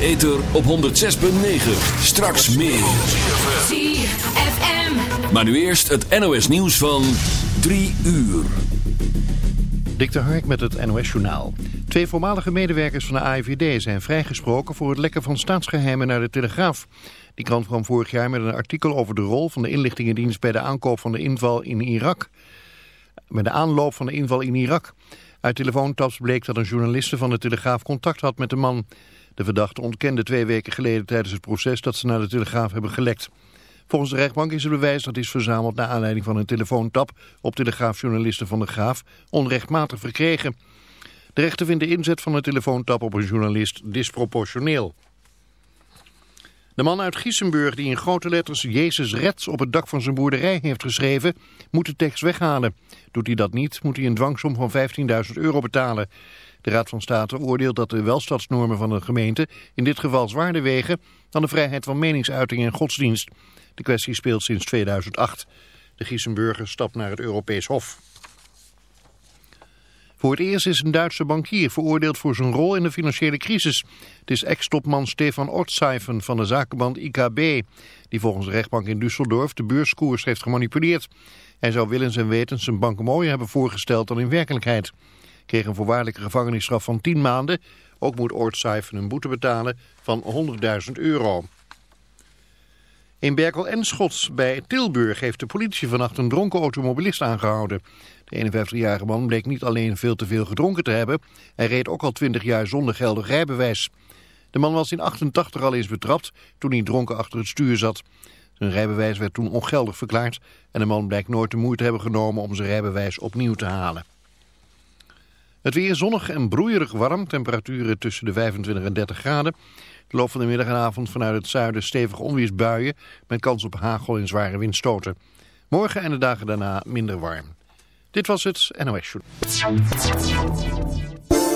Ether op 106.9. Straks meer. ZFM. Maar nu eerst het NOS nieuws van 3 uur. Dik de Hark met het NOS Journaal. Twee voormalige medewerkers van de AIVD zijn vrijgesproken voor het lekken van staatsgeheimen naar de Telegraaf. Die krant kwam vorig jaar met een artikel over de rol van de inlichtingendienst bij de aankoop van de inval in Irak. Met de aanloop van de inval in Irak. Uit telefoontaps bleek dat een journaliste van de Telegraaf contact had met de man. De verdachte ontkende twee weken geleden tijdens het proces dat ze naar de Telegraaf hebben gelekt. Volgens de rechtbank is het bewijs dat is verzameld naar aanleiding van een telefoontap op telegraafjournalisten van de Graaf onrechtmatig verkregen. De rechter vindt de inzet van een telefoontap op een journalist disproportioneel. De man uit Giesenburg die in grote letters Jezus redt op het dak van zijn boerderij heeft geschreven, moet de tekst weghalen. Doet hij dat niet, moet hij een dwangsom van 15.000 euro betalen. De Raad van State oordeelt dat de welstadsnormen van de gemeente in dit geval zwaarder wegen dan de vrijheid van meningsuiting en godsdienst. De kwestie speelt sinds 2008. De Giesenburger stapt naar het Europees Hof. Voor het eerst is een Duitse bankier veroordeeld voor zijn rol in de financiële crisis. Het is ex-topman Stefan Ortseifen van de zakenband IKB, die volgens de rechtbank in Düsseldorf de beurskoers heeft gemanipuleerd. Hij zou willens en wetens zijn bank mooier hebben voorgesteld dan in werkelijkheid. Kreeg een voorwaardelijke gevangenisstraf van 10 maanden. Ook moet Ortseifen een boete betalen van 100.000 euro. In Berkel en Schots bij Tilburg heeft de politie vannacht een dronken automobilist aangehouden. De 51-jarige man bleek niet alleen veel te veel gedronken te hebben, hij reed ook al 20 jaar zonder geldig rijbewijs. De man was in 88 al eens betrapt toen hij dronken achter het stuur zat. Zijn rijbewijs werd toen ongeldig verklaard en de man blijkt nooit de moeite hebben genomen om zijn rijbewijs opnieuw te halen. Het weer zonnig en broeierig warm, temperaturen tussen de 25 en 30 graden. De loop van de middag en avond vanuit het zuiden stevige onweersbuien met kans op hagel en zware windstoten. Morgen en de dagen daarna minder warm. Dit was het NOS Show.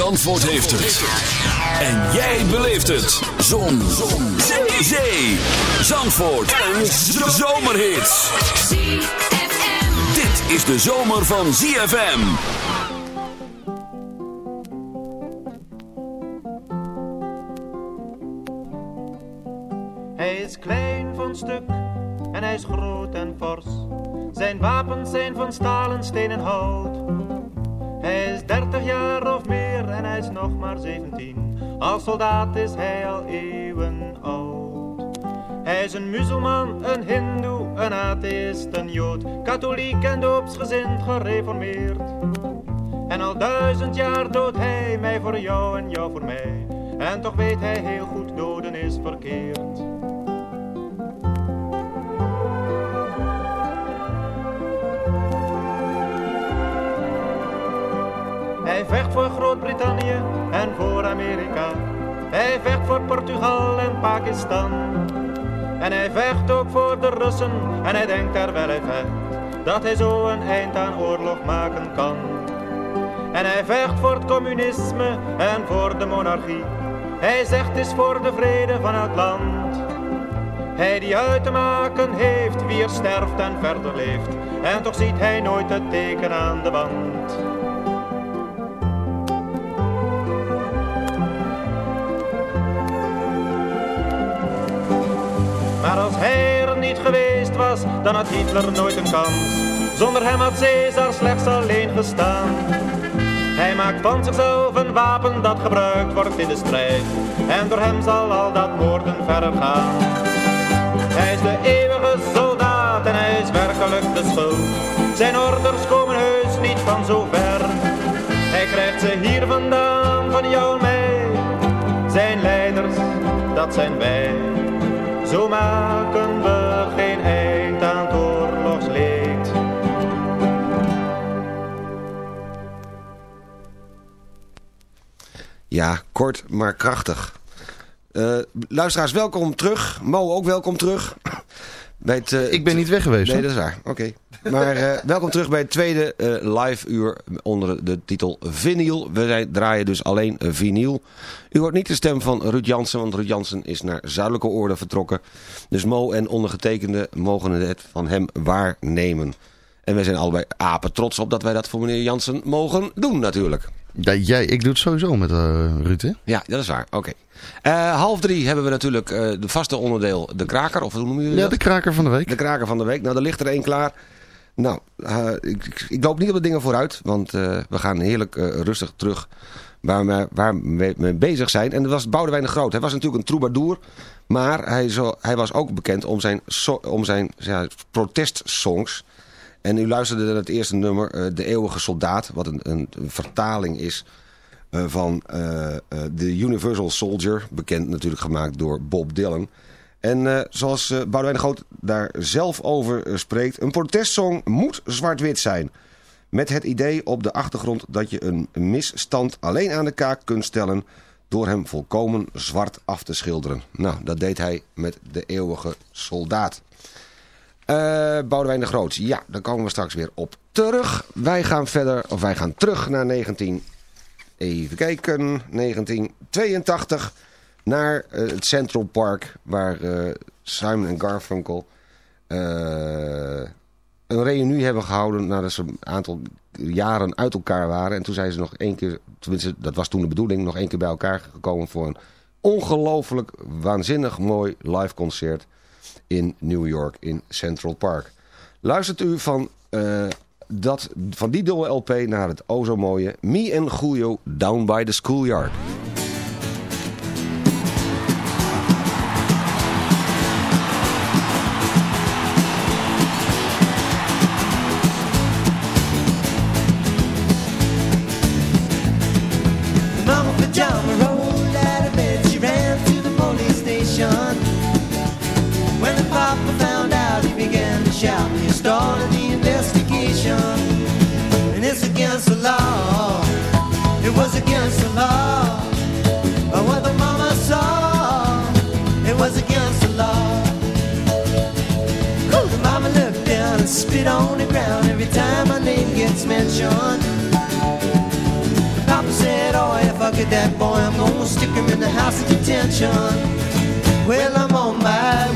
Zandvoort heeft het. En jij beleeft het. Zon. Zon. Zee. Zee. Zandvoort. Een zomerhit. Dit is de zomer van ZFM. Hij is klein van stuk en hij is groot en fors. Zijn wapens zijn van stalen, steen en hout. Hij is dertig jaar of meer en hij is nog maar zeventien. Als soldaat is hij al eeuwen oud. Hij is een muzelman, een hindoe, een atheïst, een jood. Katholiek en doopsgezind gereformeerd. En al duizend jaar doodt hij mij voor jou en jou voor mij. En toch weet hij heel goed, doden is verkeerd. Hij vecht voor Groot-Brittannië en voor Amerika. Hij vecht voor Portugal en Pakistan. En hij vecht ook voor de Russen en hij denkt terwijl hij vecht dat hij zo een eind aan oorlog maken kan. En hij vecht voor het communisme en voor de monarchie. Hij zegt is voor de vrede van het land. Hij die uit te maken heeft wie er sterft en verder leeft. En toch ziet hij nooit het teken aan de wand. Maar als hij er niet geweest was, dan had Hitler nooit een kans. Zonder hem had Caesar slechts alleen gestaan. Hij maakt van zichzelf een wapen dat gebruikt wordt in de strijd. En door hem zal al dat moorden verder gaan. Hij is de eeuwige soldaat en hij is werkelijk de schuld. Zijn orders komen heus niet van zo ver. Hij krijgt ze hier vandaan, van jou en mij. Zijn leiders, dat zijn wij. Zo maken we geen eind aan het oorlogsleed. Ja, kort maar krachtig. Eh, luisteraars, welkom terug. Mo, ook welkom terug. Bij het, eh, Ik ben niet weg geweest. Nee, hoor. dat is waar. Oké. Maar eh, welkom terug bij het tweede eh, live uur onder de titel Vinyl. We zijn- draaien dus alleen vinyl. U hoort niet de stem van Ruud Jansen, want Ruud Jansen is naar zuidelijke oorden vertrokken. Dus Mo en ondergetekende mogen het van hem waarnemen. En wij zijn allebei apen trots op dat wij dat voor meneer Jansen mogen doen natuurlijk. Ja, jij, ik doe het sowieso met eh Ruud, hè? Ja, dat is waar. Oké. Half drie hebben we natuurlijk eh de vaste onderdeel, de kraker. Of hoe noemen jullie Ja, dat? de kraker van de week. De kraker van de week. Nou, er ligt er één klaar. Nou, eh, ik, ik, ik loop niet op de dingen vooruit. Want eh, we gaan heerlijk eh, rustig terug waar we, waar mee bezig zijn. En dat was Boudewijn de Groot. Hij was natuurlijk een troubadour. Maar hij, zo, hij was ook bekend om zijn, om zijn ja, protestsongs. En u luisterde naar het eerste nummer, De Eeuwige Soldaat. Wat een, een, vertaling is van eh, The Universal Soldier. Bekend natuurlijk gemaakt door Bob Dylan. En eh, zoals eh Boudewijn de Groot daar zelf over eh, spreekt... een protestsong moet zwart-wit zijn. Met het idee op de achtergrond dat je een misstand alleen aan de kaak kunt stellen... door hem volkomen zwart af te schilderen. Nou, dat deed hij met De Eeuwige Soldaat. Eh Boudewijn de Groot, ja, daar komen we straks weer op terug. Wij gaan verder, of wij gaan terug naar 19... Even kijken, 1982 naar eh, het Central Park, waar eh, Simon en Garfunkel eh, een reunie hebben gehouden nadat ze een aantal jaren uit elkaar waren. En toen zijn ze nog één keer, tenminste dat was toen de bedoeling, nog één keer bij elkaar gekomen voor een ongelooflijk waanzinnig mooi live concert in New York in Central Park. Luistert u van, dat, van die dubbel LP naar het o zo mooie Me and Julio Down by the Schoolyard. House of. Well, I'm on my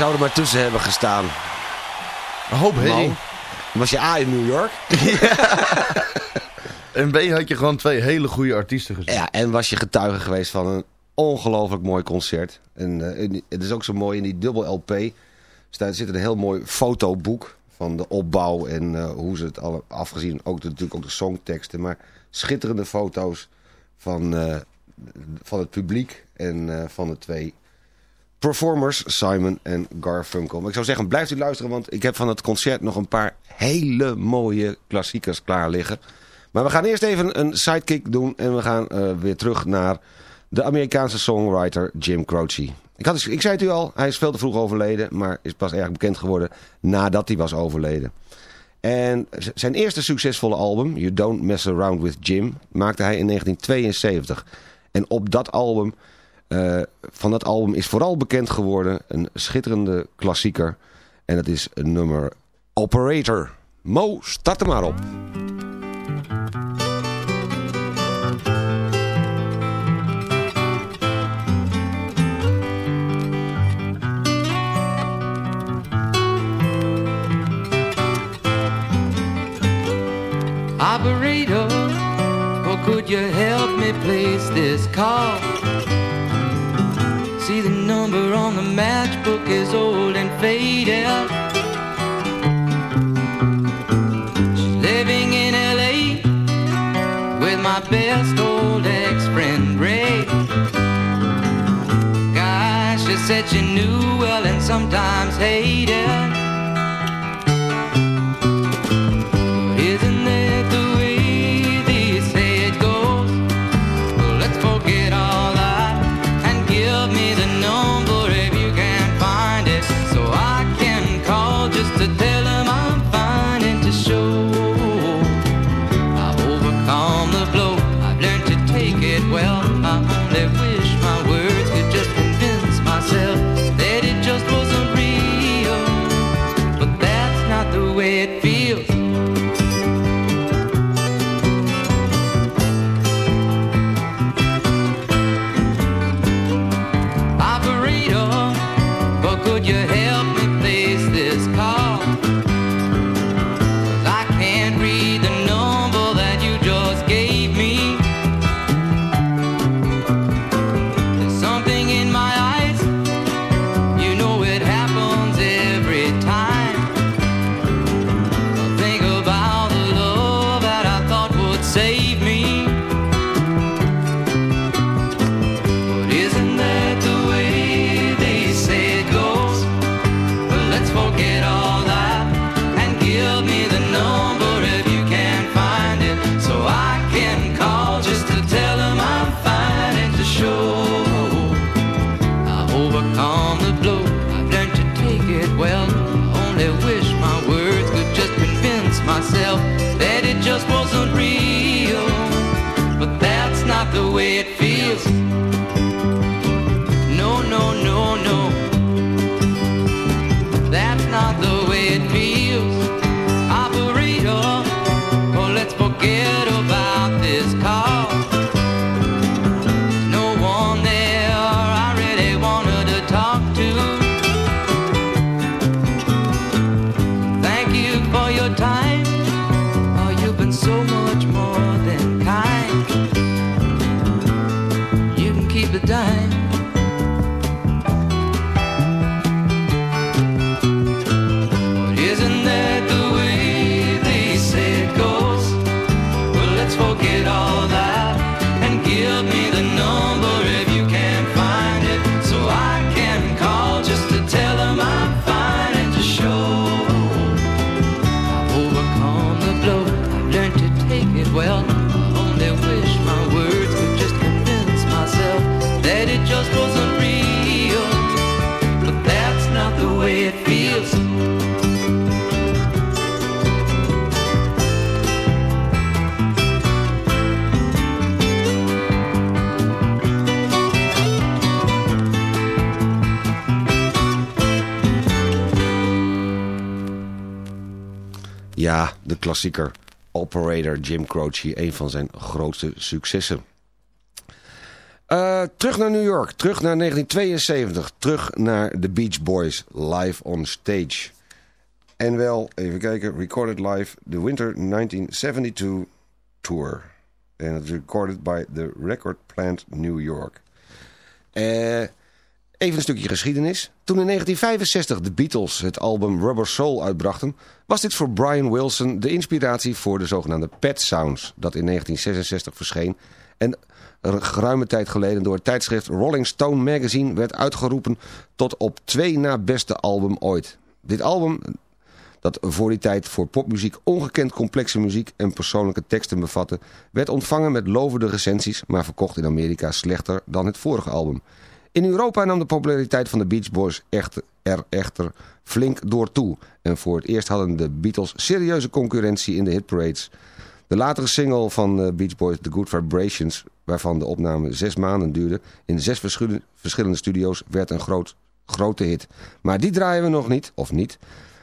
zou er maar tussen hebben gestaan. Een hoop herrie. Was je A in New York? En B had je gewoon twee hele goede artiesten gezien. Ja, en was je getuige geweest van een ongelooflijk mooi concert. En eh, het is ook zo mooi in die dubbel LP. Staat, zit een heel mooi fotoboek van de opbouw en eh, hoe ze het al afgezien. Ook de- natuurlijk ook de songteksten, maar schitterende foto's van, eh, van het publiek en van de twee performers, Simon en Garfunkel. Ik zou zeggen, blijft u luisteren, want ik heb van het concert nog een paar hele mooie klassiekers klaar liggen. Maar we gaan eerst even een sidekick doen en we gaan eh, weer terug naar de Amerikaanse songwriter Jim Croce. Ik, had, ik zei het u al, hij is veel te vroeg overleden, maar is pas erg bekend geworden nadat hij was overleden. En zijn eerste succesvolle album, You Don't Mess Around With Jim, maakte hij in 1972. En op dat album, eh, van dat album is vooral bekend geworden een schitterende klassieker. En dat is nummer Operator. Mo, start er maar op. Operator, or could you help me place this call? See the number on the matchbook is old and faded. She's living in LA with my best old ex-friend Ray. Gosh, she said she knew well and sometimes hated. Klassieker Operator Jim Croce, een van zijn grootste successen. Eh, terug naar New York, terug naar 1972, terug naar de Beach Boys live on stage. En wel, even kijken, recorded live, the Winter 1972 tour. En het is recorded by the Record Plant New York. Eh... Even een stukje geschiedenis. Toen in 1965 de Beatles het album Rubber Soul uitbrachten... was dit voor Brian Wilson de inspiratie voor de zogenaamde Pet Sounds... dat in 1966 verscheen en een geruime tijd geleden door het tijdschrift Rolling Stone Magazine... werd uitgeroepen tot op twee na beste album ooit. Dit album, dat voor die tijd voor popmuziek ongekend complexe muziek en persoonlijke teksten bevatte... werd ontvangen met lovende recensies, maar verkocht in Amerika slechter dan het vorige album... In Europa nam de populariteit van de Beach Boys echter, er echter flink door toe. En voor het eerst hadden de Beatles serieuze concurrentie in de hitparades. De latere single van de Beach Boys, The Good Vibrations... waarvan de opname zes maanden duurde... in zes verschillende studio's werd een groot, grote hit. Maar die draaien we nog niet, of niet.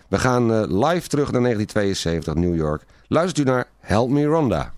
We gaan uh, live terug naar 1972, New York. Luistert u naar Help Me Ronda.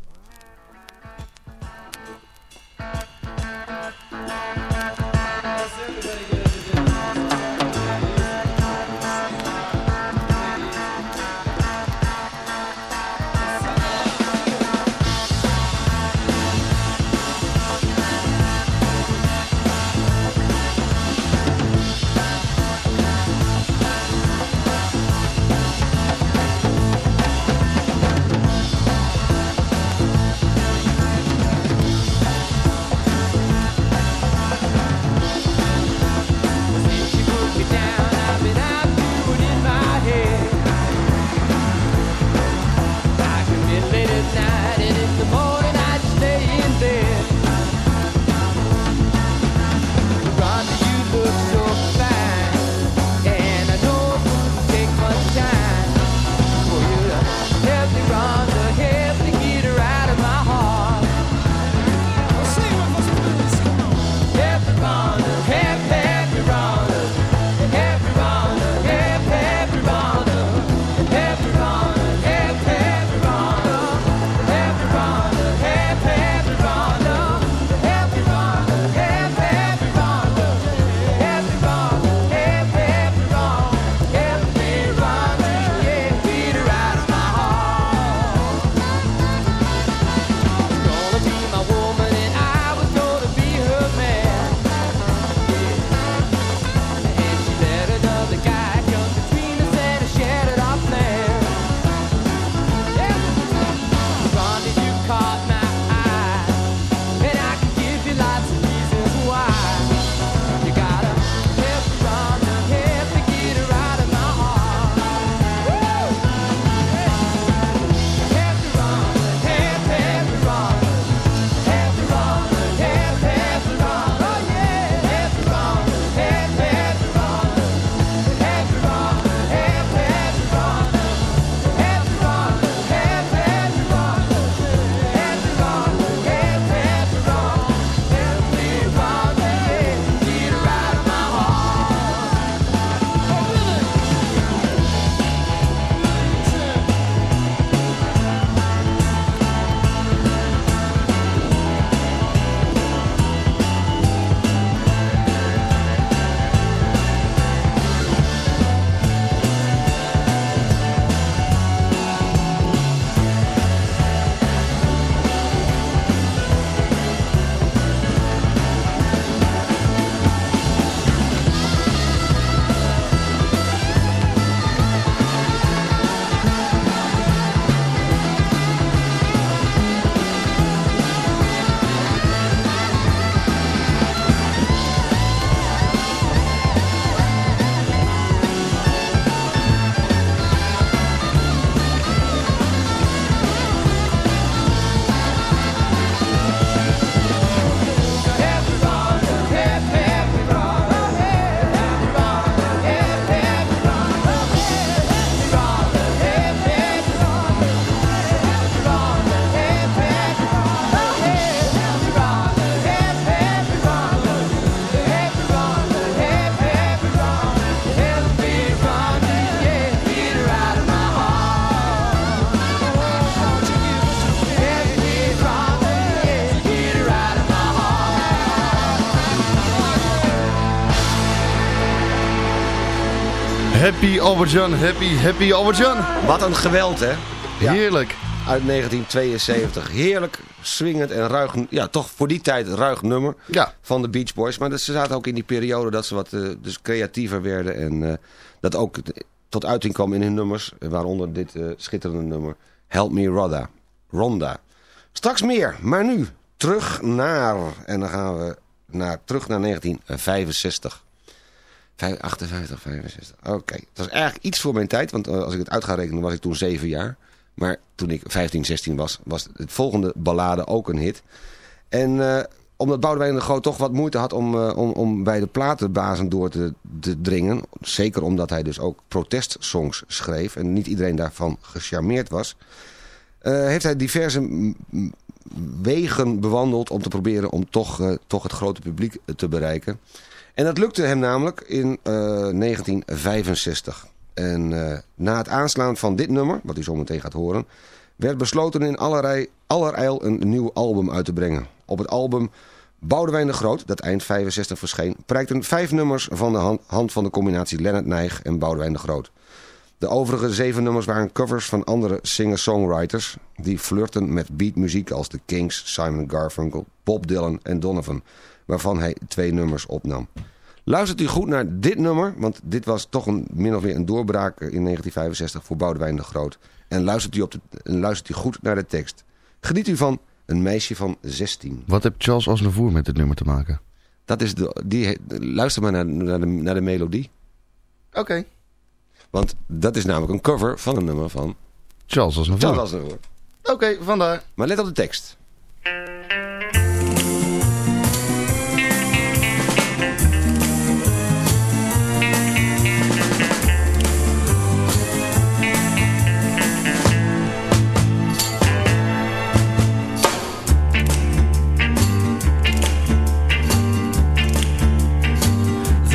Happy Albert-Jan, happy, happy Albert-Jan. Wat een geweld, hè? Ja. Heerlijk. Uit 1972. Heerlijk, swingend en ruig. Ja, toch voor die tijd ruig nummer Ja. van de Beach Boys. Maar dat, ze zaten ook in die periode dat ze wat eh, dus creatiever werden. En eh, dat ook tot uiting kwam in hun nummers. Waaronder dit eh, schitterende nummer. Help Me Rhoda. Ronda. Straks meer, maar nu terug naar... En dan gaan we naar, terug naar 1965. Vijf- 58, 65. Oké. Dat was eigenlijk iets voor mijn tijd. Want eh, als ik het uit ga rekenen was ik toen 7 jaar. Maar toen ik 15, 16 was, was het volgende ballade ook een hit. En eh, omdat Boudewijn de Groot toch wat moeite had om, eh, om, om bij de platenbazen door te, te dringen. Zeker omdat hij dus ook protestsongs schreef. En niet iedereen daarvan gecharmeerd was. heeft hij diverse wegen bewandeld om te proberen om toch, toch het grote publiek te bereiken. En dat lukte hem namelijk in eh, 1965. En eh, na het aanslaan van dit nummer, wat u zo meteen gaat horen... werd besloten in allerlei, allerijl een nieuw album uit te brengen. Op het album Boudewijn de Groot, dat eind 65 verscheen... prijkten vijf nummers van de hand, van de combinatie Leonard Nijg en Boudewijn de Groot. De overige zeven nummers waren covers van andere singer-songwriters... die flirten met beatmuziek als The Kings, Simon Garfunkel, Bob Dylan en Donovan... waarvan hij twee nummers opnam. Luistert u goed naar dit nummer, want dit was toch een, min of meer een doorbraak in 1965 voor Boudewijn de Groot. En luistert u, op de, en luistert u goed naar de tekst. Geniet u van een meisje van 16. Wat heeft Charles Aznavour met dit nummer te maken? Dat is de, die, luister maar naar, naar, de, naar de melodie. Oké. Want dat is namelijk een cover van een nummer van Charles Aznavour. Charles Aznavour. Oké, vandaar. Maar let op de tekst.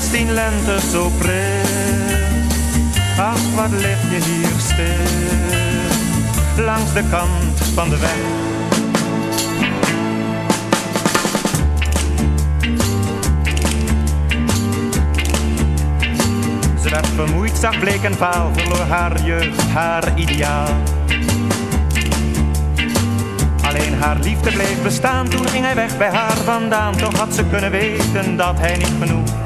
Zestien lente zo pril. Ach, wat lig je hier stil, langs de kant van de weg. Ze werd vermoeid, zag bleek en vaal, verloor haar jeugd, haar ideaal. Alleen haar liefde bleef bestaan, toen ging hij weg bij haar vandaan. Toch had ze kunnen weten dat hij niet genoeg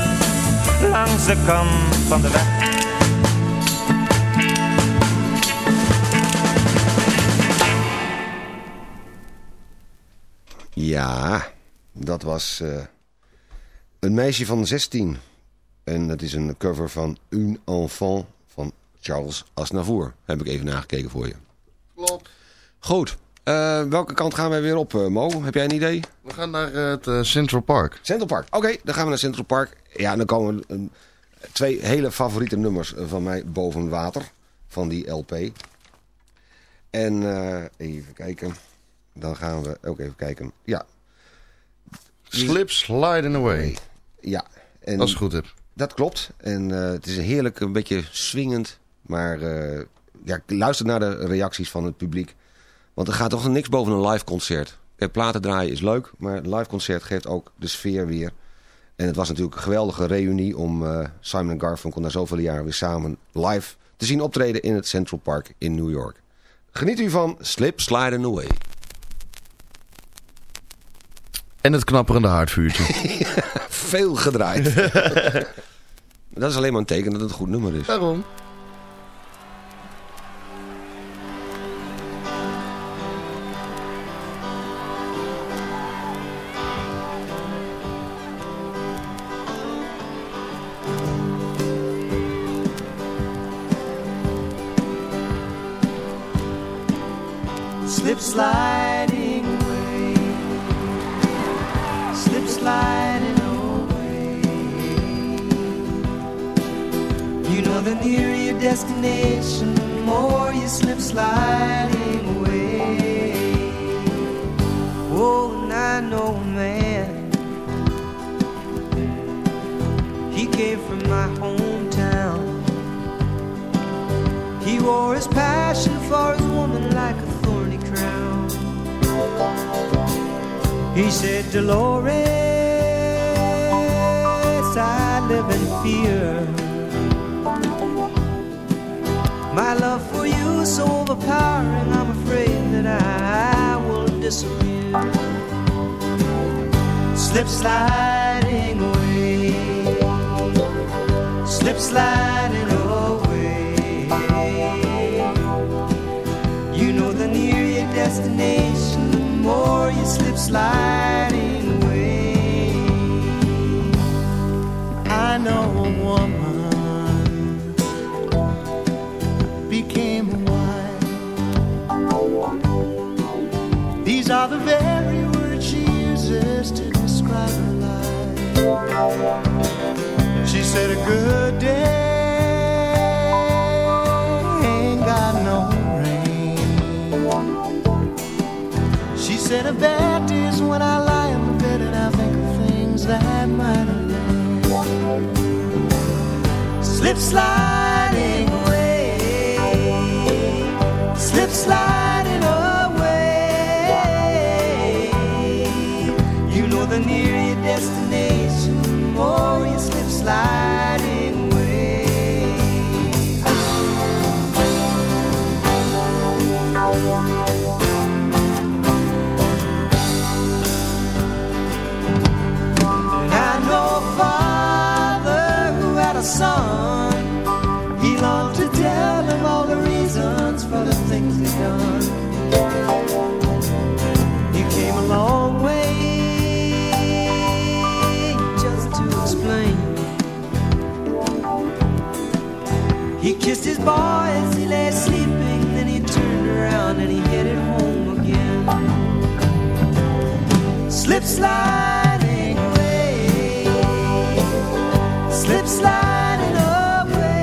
langs de kant van de weg. Ja, dat was eh, een meisje van 16. En dat is een cover van Un Enfant van Charles Aznavour. Heb ik even nagekeken voor je. Klopt. Goed. Eh, welke kant gaan wij weer op, eh, Mo? Heb jij een idee? We gaan naar eh, het Central Park. Central Park. Oké, dan gaan we naar Central Park. Ja, dan komen eh, twee hele favoriete nummers van mij boven water. Van die LP. En even kijken. Dan gaan we ook even kijken. Ja. Slip Sliding Away. Ja. En Als ik goed heb. Dat klopt. En het is een heerlijk, een beetje swingend. Maar ja, luister naar de reacties van het publiek. Want er gaat toch niks boven een live concert. Platen draaien is leuk, maar een live concert geeft ook de sfeer weer. En het was natuurlijk een geweldige reunie om eh, Simon en Garfunkel na zoveel jaren weer samen live te zien optreden in het Central Park in New York. Geniet u van Slip Sliding Away. En het knapperende haardvuurtje. Veel gedraaid. dat is alleen maar een teken dat het een goed nummer is. Daarom. Sliding away. You know, the nearer your destination, the more you slip sliding away. I know a woman became a wife. These are the very words she uses to describe her life. She said, A good said, A bad is when I lie in the bed and I think of things that might have been. Slip sliding kissed his boy as he lay sleeping, then he turned around and he headed home again. Slip sliding away, slip sliding away.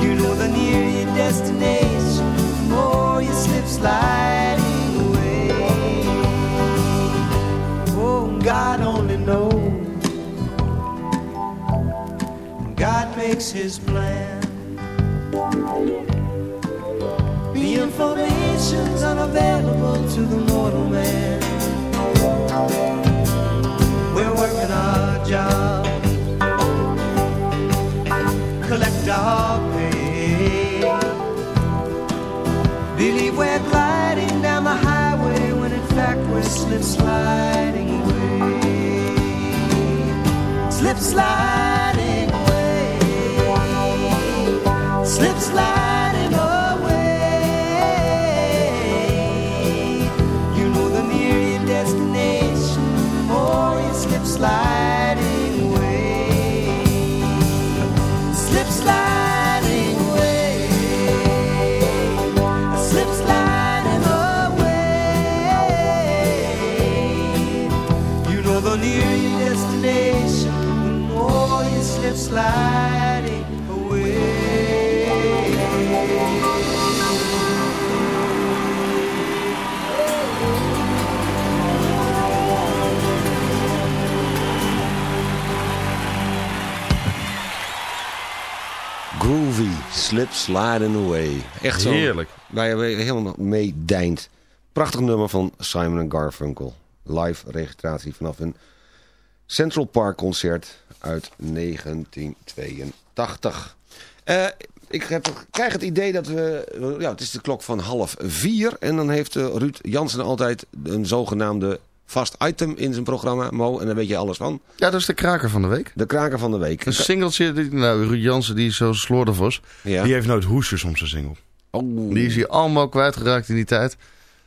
You know the nearer your destination, the more you slip sliding The information's unavailable to the mortal man. We're working our job, collect our pay. Believe we're gliding down the highway when in fact we're slip sliding away. Slip sliding slip sliding Slip Sliding Away. Echt zo. Heerlijk. Waar je helemaal mee deint. Prachtig nummer van Simon Garfunkel. Live registratie vanaf een Central Park concert uit 1982. Eh, ik heb, krijg het idee dat we... Ja, het is de klok van half vier. En dan heeft eh, Ruud Jansen altijd een zogenaamde vast item in zijn programma. Mo, en daar weet je alles van. Ja, dat is de kraker van de week. De kraker van de week. Een singeltje, die- nou, Ruud Jansen, die zo slordig Ja. Die heeft nooit hoesjes om zijn single. Oh. Die is hier allemaal kwijtgeraakt in die tijd.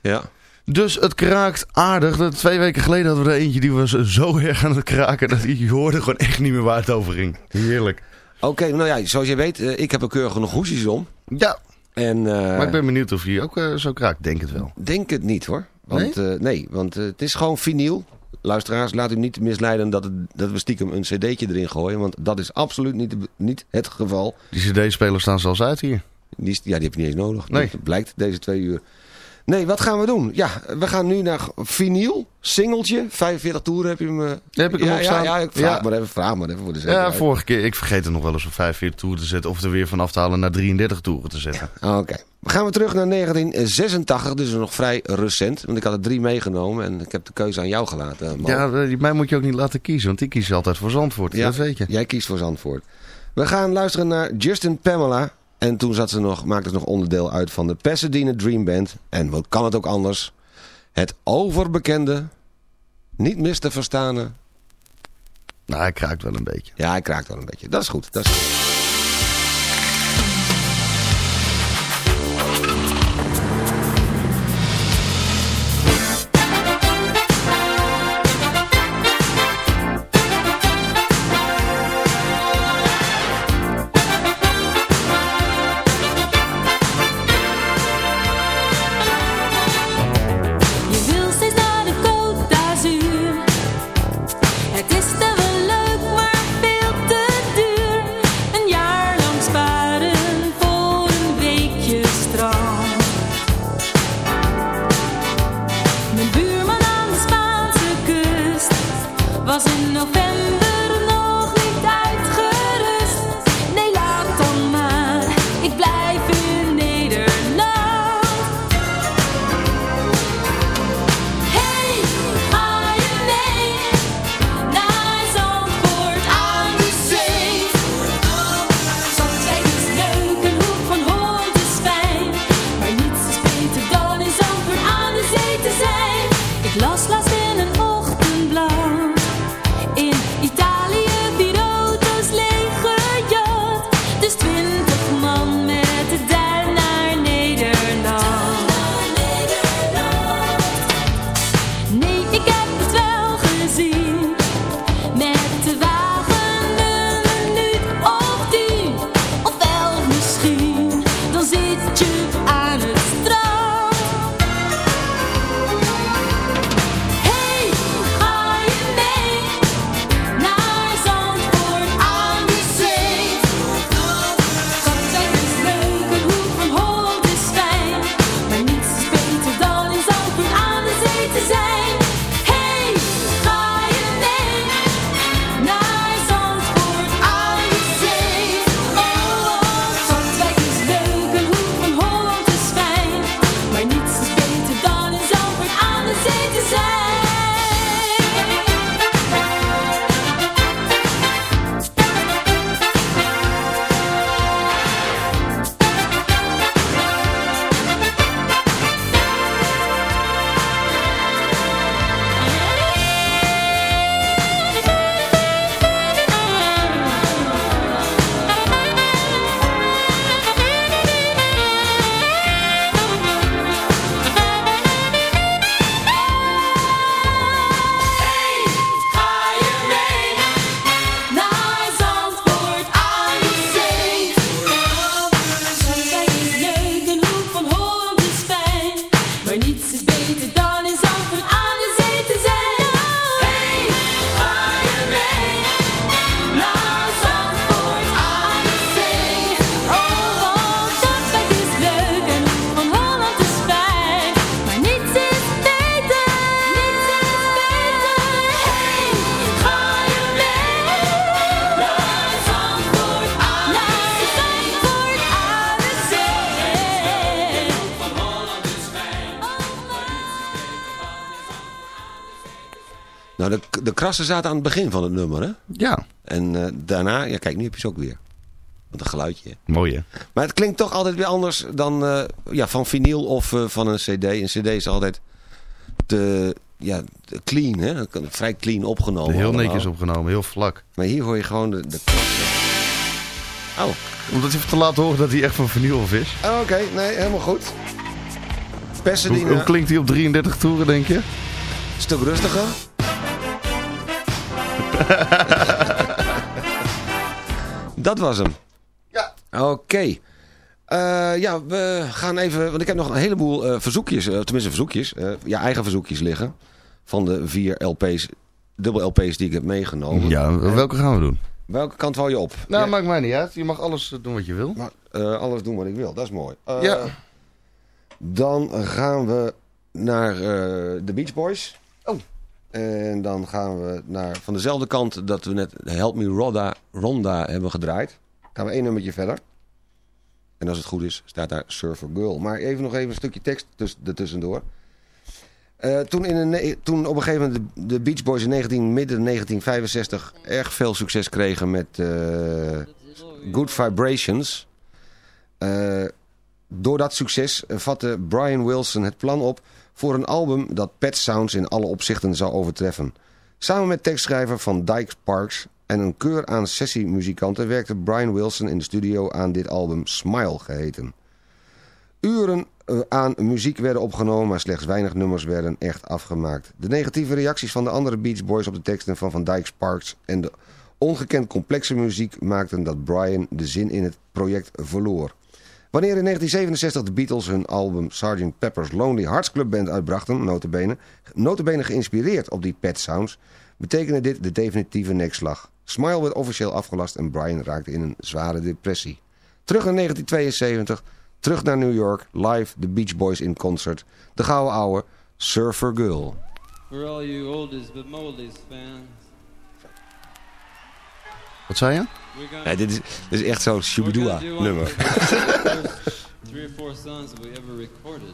Ja. Dus het kraakt aardig. Dat- Twee weken geleden hadden we er eentje die was zo erg aan het kraken... dat je hoorde gewoon echt niet meer waar het over ging. Heerlijk. Oké, nou ja, zoals je weet, eh, ik heb er keurig nog hoesjes om. Ja, En, eh, maar ik ben benieuwd of die ook eh, zo kraakt. Denk het wel. Denk het niet hoor. Want, nee? nee, want eh, het is gewoon vinyl. Luisteraars, laat u niet misleiden dat, het, dat we stiekem een cd'tje erin gooien. Want dat is absoluut niet, niet het geval. Die cd-spelers staan zelfs uit hier. Die, ja, die heb je niet eens nodig. Nee. Dat blijkt deze twee uur. Nee, wat gaan we doen? Ja, we gaan nu naar vinyl, singeltje. 45 toeren heb je hem... eh, Heb ik hem ja, op staan? Ja, ja, ik vraag Ja. maar even, vraag maar even voor de Ja, zekerheid. vorige keer. Ik vergeet het nog wel eens op 45 toeren te zetten. Of er weer vanaf te halen naar 33 toeren te zetten. Oké. We gaan we terug naar 1986, dus nog vrij recent. Want ik had er drie meegenomen en ik heb de keuze aan jou gelaten. Mo. Ja, mij moet je ook niet laten kiezen. Want ik kies altijd voor Zandvoort. Ja, Dat weet je. Jij kiest voor Zandvoort. We gaan luisteren naar Justin Pamela. En toen zat ze nog, maakte ze nog onderdeel uit van de Pasadena Dream Band. En wat kan het ook anders? Het overbekende, niet mis te verstane. Nou, hij kraakt wel een beetje. Ja, hij kraakt wel een beetje. Dat is goed. Dat is goed. Krassen zaten aan het begin van het nummer, hè? Ja. En eh, daarna, ja kijk, nu heb je ze ook weer. Wat een geluidje. Mooi hè? Maar het klinkt toch altijd weer anders dan eh, ja, van vinyl of eh, van een cd. Een cd is altijd te, ja, te clean, hè? vrij clean opgenomen. Heel allemaal. netjes opgenomen, heel vlak. Maar hier hoor je gewoon de... de. Oh, Omdat hij te laten horen dat hij echt van vinyl af is. Oh, oké. Nee, helemaal goed. Hoe, Pasadena, hoe klinkt hij op 33 toeren denk je? een stuk rustiger. Dat was hem. Ja. Oké. Eh, ja, we gaan even... Want ik heb nog een heleboel eh, verzoekjes, eh, tenminste verzoekjes, eh, ja, eigen verzoekjes liggen. Van de vier LP's, dubbel LP's die ik heb meegenomen. Ja, welke gaan we doen? Welke kant wou je op? Nou, Ja, maakt mij niet uit. Je mag alles doen wat je wil. maar, eh, alles doen wat ik wil, dat is mooi. Eh, Ja. Dan gaan we naar eh, de Beach Boys. En dan gaan we naar van dezelfde kant dat we net Help Me Ronda, Ronda hebben gedraaid. Gaan we één nummertje verder. En als het goed is, staat daar Surfer Girl. Maar even nog even een stukje tekst tuss ertussendoor. Eh, toen, in een, toen op een gegeven moment de, de Beach Boys in 19, midden 1965 erg veel succes kregen met eh, Good Vibrations. Eh, door dat succes vatte Brian Wilson het plan op voor een album dat Pet Sounds in alle opzichten zou overtreffen. Samen met tekstschrijver van Dyke Parks en een keur aan sessiemuzikanten werkte Brian Wilson in de studio aan dit album Smile geheten. Uren eh, aan muziek werden opgenomen, maar slechts weinig nummers werden echt afgemaakt. De negatieve reacties van de andere Beach Boys op de teksten van Van Dyke Parks en de ongekend complexe muziek maakten dat Brian de zin in het project verloor. Wanneer in 1967 de Beatles hun album Sgt. Pepper's Lonely Hearts Club Band uitbrachten, notabene, notabene geïnspireerd op die Pet Sounds, betekende dit de definitieve nekslag. Smile werd officieel afgelast en Brian raakte in een zware depressie. Terug naar 1972, terug naar New York, live The Beach Boys in concert, de gouden ouwe Surfer Girl. For all you oldies but moldies fans, Wat zei je? Ja, dit, is, dit is echt zo'n Shubidua nummer. three or four songs that we ever recorded.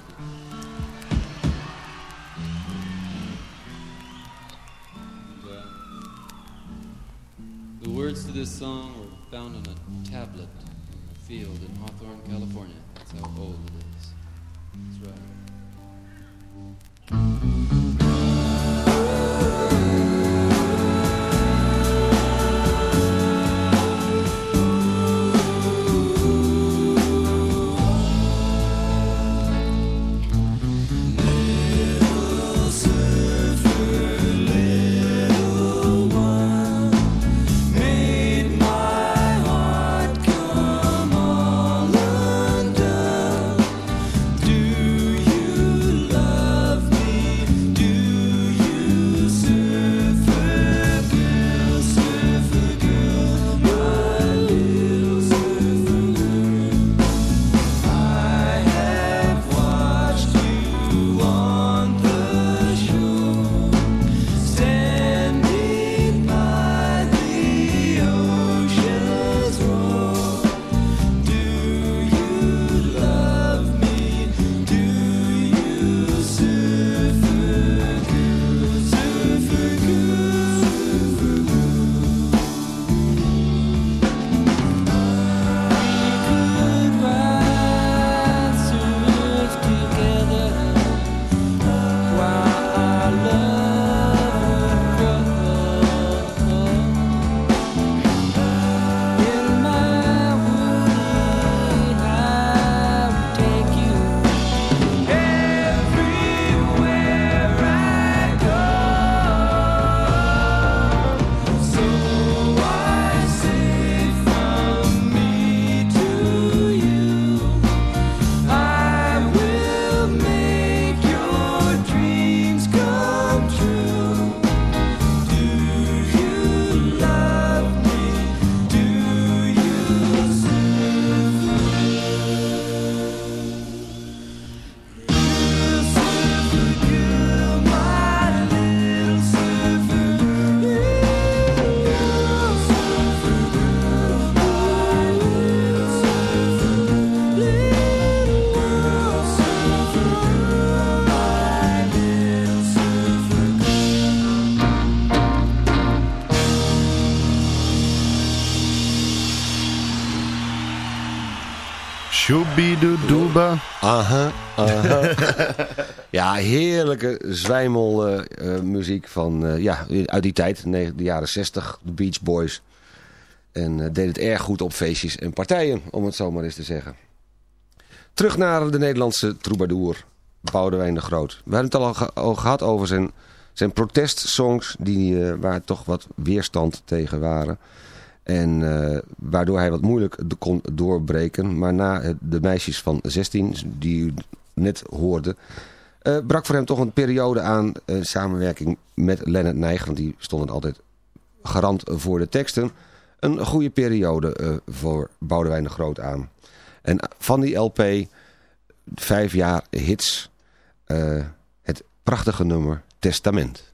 And, uh, the words to this song were found on a tablet in a field in Hawthorne, California. That's how old it is. That's right. Aha, aha. ja, heerlijke zwijmelmuziek van, eh, ja, uit die tijd, de jaren 60, de Beach Boys. En eh, deed het erg goed op feestjes en partijen, om het zo maar eens te zeggen. Terug naar de Nederlandse troubadour, Boudewijn de Groot. We hebben het al, ge- al gehad over zijn, zijn protestsongs, die, eh, waar toch wat weerstand tegen waren. En eh, waardoor hij wat moeilijk kon doorbreken. Maar na de meisjes van 16, die u net hoorde... eh, brak voor hem toch een periode aan eh, samenwerking met Leonard Nijg. Want die stonden altijd garant voor de teksten. Een goede periode voor Boudewijn de Groot aan. En van die LP, vijf jaar hits, het prachtige nummer Testament.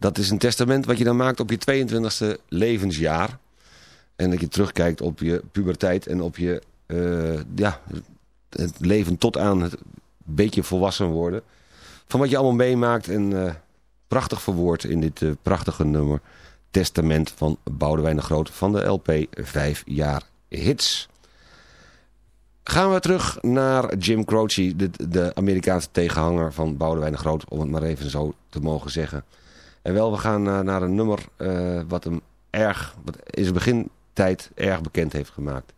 Dat is een testament wat je dan maakt op je 22e levensjaar. En dat je terugkijkt op je puberteit en op je eh, ja, het leven tot aan het beetje volwassen worden. Van wat je allemaal meemaakt en eh, prachtig verwoord in dit eh, prachtige nummer. Testament van Boudewijn de Groot van de LP 5 jaar hits. Gaan we terug naar Jim Croce, de, de Amerikaanse tegenhanger van Boudewijn de Groot, om het maar even zo te mogen zeggen. En wel, we gaan naar, naar een nummer eh, wat hem erg, wat in zijn begintijd erg bekend heeft gemaakt.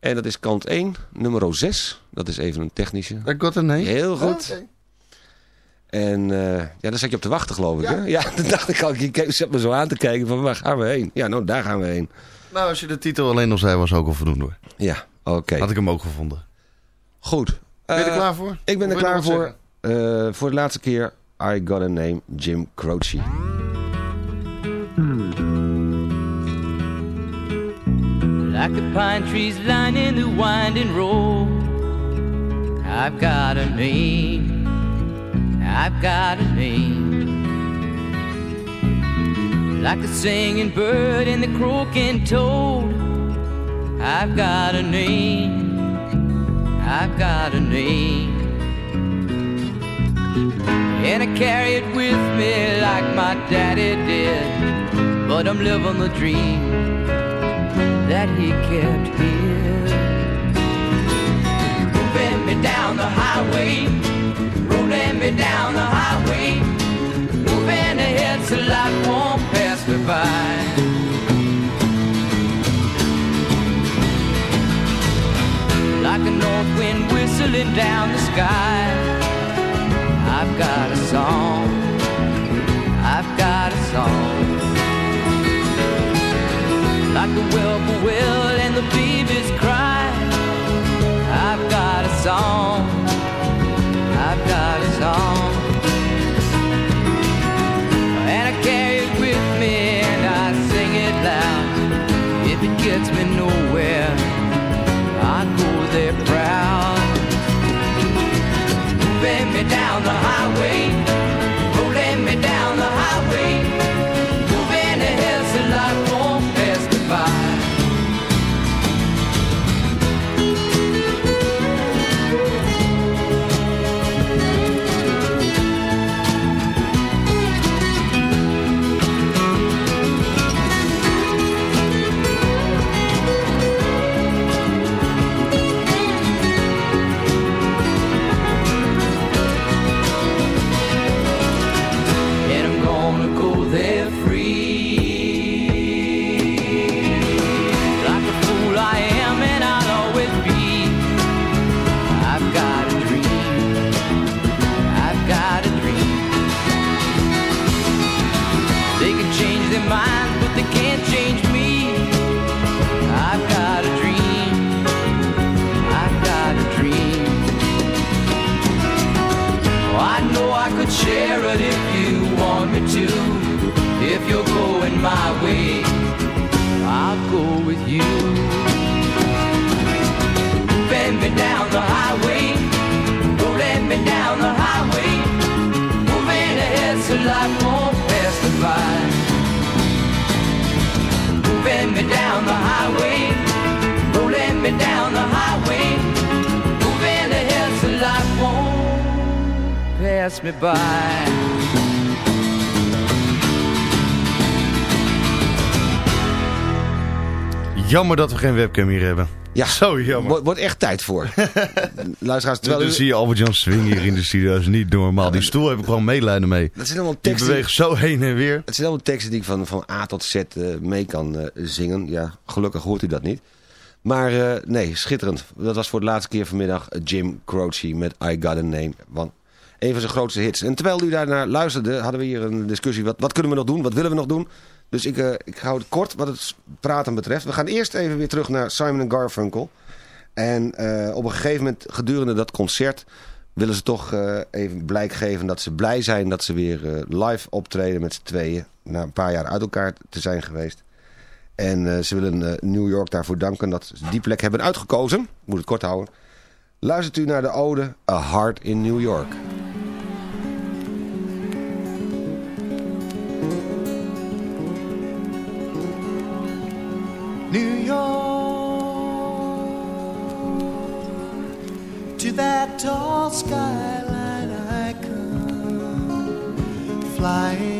En dat is kant 1, nummer 6. Dat is even een technische. I got a name. Heel goed. Oké. En eh, ja, daar zat je op te wachten geloof ik. Ja, hè? ja dacht ik al, je zat me zo aan te kijken van waar gaan we heen? Ja, nou daar gaan we heen. Nou, als je de titel alleen nog zei, was ook al voldoende hoor. Ja, oké. Had ik hem ook gevonden. Goed. Ben je er Eh, klaar voor? Ik ben er Of klaar voor. Eh, voor de laatste keer. I Got a Name, Jim Croce. Like the pine trees lining the winding road. I've got a name. I've got a name. Like the singing bird and the croaking toad. I've got a name. I've got a name. And I carry it with me like my daddy did. But I'm living the dream that he kept here. Moving me down the highway, rolling me down the highway, moving ahead so life won't pass me by. Like a north wind whistling down the sky, I've got a song. I've got a song like the whippoorwill and the baby's cry. I've got a song. Down Jammer dat we geen webcam hier hebben. Ja, Zo jammer. wordt echt tijd voor. Luisteraars, terwijl Dan u- zie je Albert-Jan swingen hier in de studio. Dat is niet normaal. Die stoel heb ik gewoon medelijden mee. dat zijn allemaal Die teksten... beweegt zo heen en weer. Het zijn allemaal teksten die ik van, van A tot Z eh, mee kan eh, zingen. Ja, gelukkig hoort u dat niet. Maar eh, nee, schitterend. Dat was voor de laatste keer vanmiddag Jim Croce met I Got A Name. Want een van zijn grootste hits. En terwijl u daarnaar luisterde, hadden we hier een discussie. Wat, wat kunnen we nog doen? Wat willen we nog doen? Dus ik, eh, ik hou het kort wat het praten betreft. We gaan eerst even weer terug naar Simon Garfunkel. En eh, op een gegeven moment gedurende dat concert willen ze toch eh, even blijk geven dat ze blij zijn dat ze weer live optreden met z'n tweeën. Na een paar jaar uit elkaar te zijn geweest. En ze willen New York daarvoor danken dat ze die plek hebben uitgekozen. Moet het kort houden. Luistert u naar de ode A Heart in New York. That tall skyline I come flying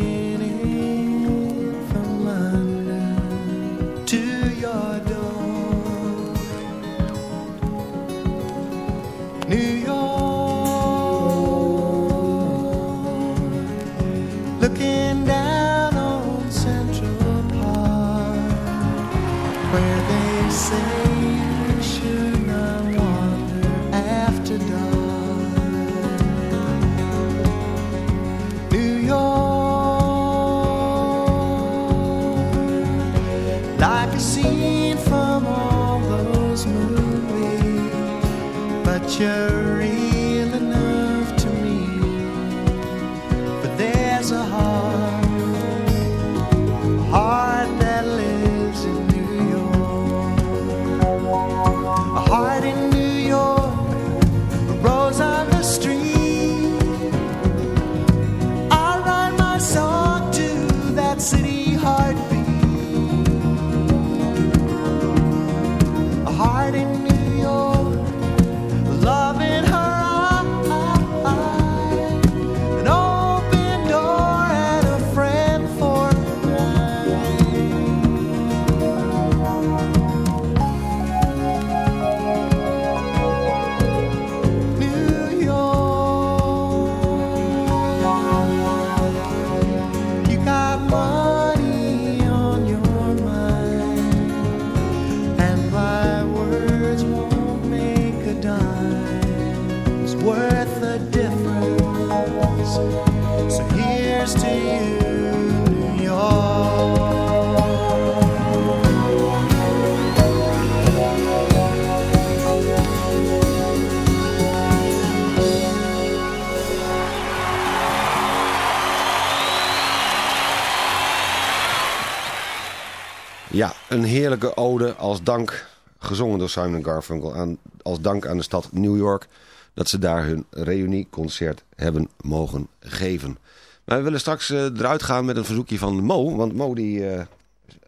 als dank, gezongen door Simon Garfunkel, aan, als dank aan de stad New York dat ze daar hun reunieconcert hebben mogen geven. Maar we willen straks eh, eruit gaan met een verzoekje van Mo, want Mo die eh,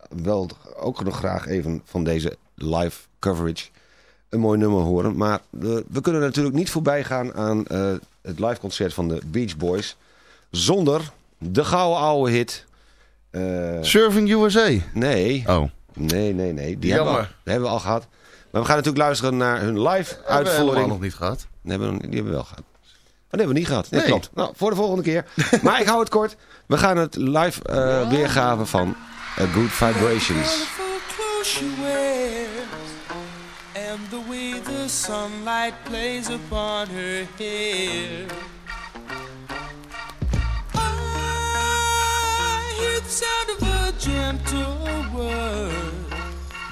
wil ook nog graag even van deze live coverage een mooi nummer horen. Maar eh, we kunnen natuurlijk niet voorbij gaan aan het live concert van de Beach Boys zonder de gouden oude hit... Surfing USA. Nee. Oh. Nee, nee, nee. Die hebben, we, al- Jammer. die hebben we al gehad. Maar we gaan natuurlijk luisteren naar hun live Hebben we helemaal uitvoering. nog niet gehad. Die hebben, we- die hebben we wel gehad. Maar die hebben we niet gehad. Nee, Nee. klopt. Nou, voor de volgende keer. maar ik hou het kort. We gaan het live eh, weergaven van A Good Vibrations. Wonderful clothes she wears, and the way the sunlight plays upon her hair. Sound of a gentle word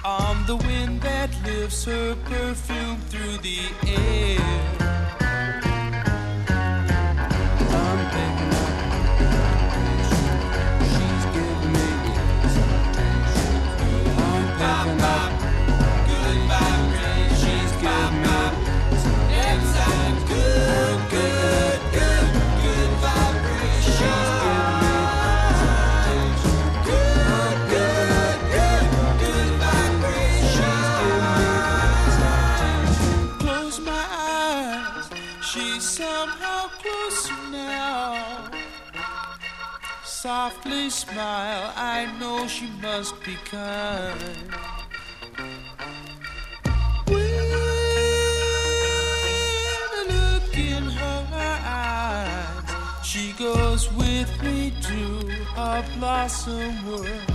on the wind that lifts her perfume through the air. Smile, I know she must be kind. When I look in her eyes, she goes with me to a blossom world.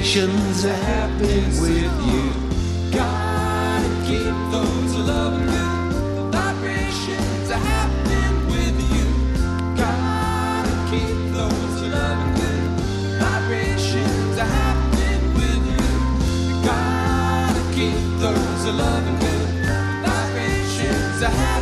Vibrations happy with you. Gotta keep those good vibrations happy with you. Gotta keep those good vibrations happy with you. Gotta keep those loving vibrations happy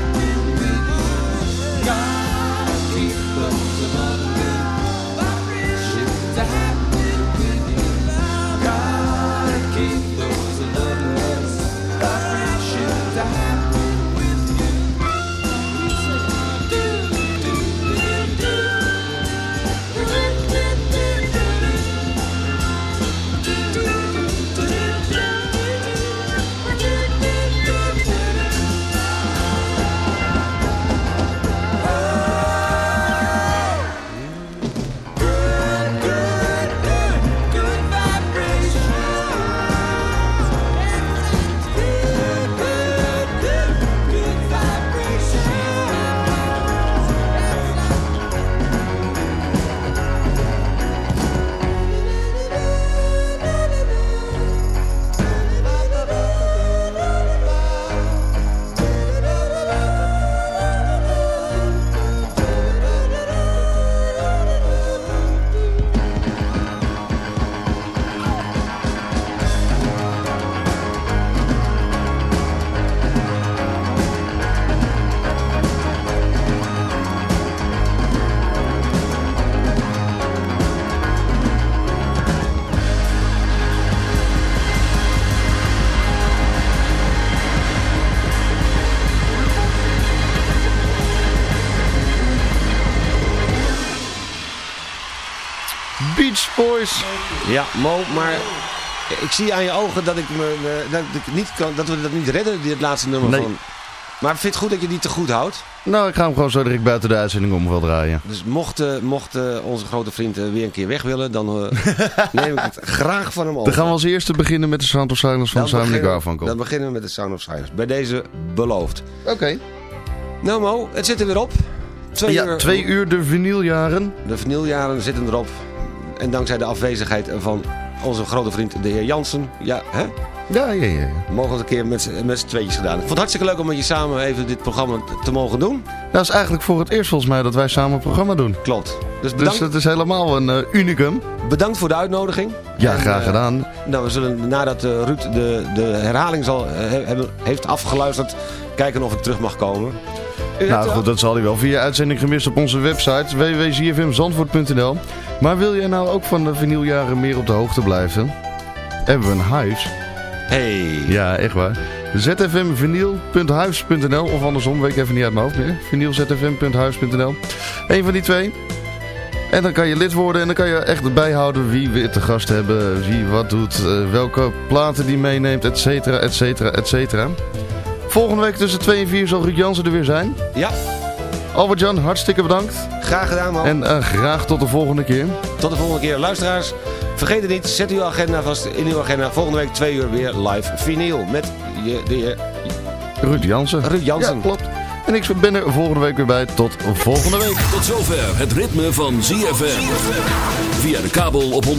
Beach Boys. Ja, Mo, maar ik zie aan je ogen dat, ik me, dat, ik niet kan, dat we dat niet redden, dit laatste nummer Nee. van... Maar vind je het goed dat je die te goed houdt? Nou, ik ga hem gewoon zo direct buiten de uitzending om wel draaien. Dus mocht, eh, mocht eh, onze grote vriend eh, weer een keer weg willen, dan neem ik het graag van hem over. Dan gaan we als eerste beginnen met de Sound of Silence van Simon beginnen- Garfunkel. Dan beginnen we met de Sound of Silence. Bij deze beloofd. Oké. Nou Mo, het zit er weer op. Twee Ja, uur, twee uur de vinyljaren. De vinyljaren zitten erop. En dankzij de afwezigheid van onze grote vriend de heer Jansen. Ja, hè? Ja, ja, ja. ja. Mogen we het een keer met, z'n- met z'n tweetjes gedaan. Ik vond het hartstikke leuk om met je samen even dit programma te mogen doen. Dat is eigenlijk voor het eerst volgens mij dat wij samen een programma doen. Klopt. Dus Dus bedankt, dat is helemaal een eh, unicum. bedankt voor de uitnodiging. Ja, En, graag eh, gedaan. Nou, we zullen nadat eh, Ruud de, de herhaling zal, he- hebben, heeft afgeluisterd... kijken of ik terug mag komen. U Nou goed, dat zal hij wel via uitzending gemist op onze website www.zfmzandvoort.nl Maar wil jij nou ook van de vinyljaren meer op de hoogte blijven? Hebben we een huis? Hey. Ja, echt waar. zfmvinyl.huis.nl of andersom, weet ik even niet uit mijn hoofd meer. vinylzfm.huis.nl Eén van die twee. En dan kan je lid worden en dan kan je echt bijhouden wie we te gast hebben, wie wat doet, eh, welke platen die meeneemt, et cetera, et cetera, et cetera. Volgende week tussen 2 en 4 zal Ruud Jansen er weer zijn. Ja, Albert-Jan, hartstikke bedankt. graag gedaan man. En eh, graag tot de volgende keer. Tot de volgende keer. Luisteraars, vergeet het niet. Zet uw agenda vast in uw agenda. Volgende week twee uur weer live vinyl. Met je, de heer Ruud Jansen. Ruud Jansen. Ja, klopt. En ik ben er volgende week weer bij. Tot volgende week. Tot zover het ritme van ZFM. Via de kabel op 104.5.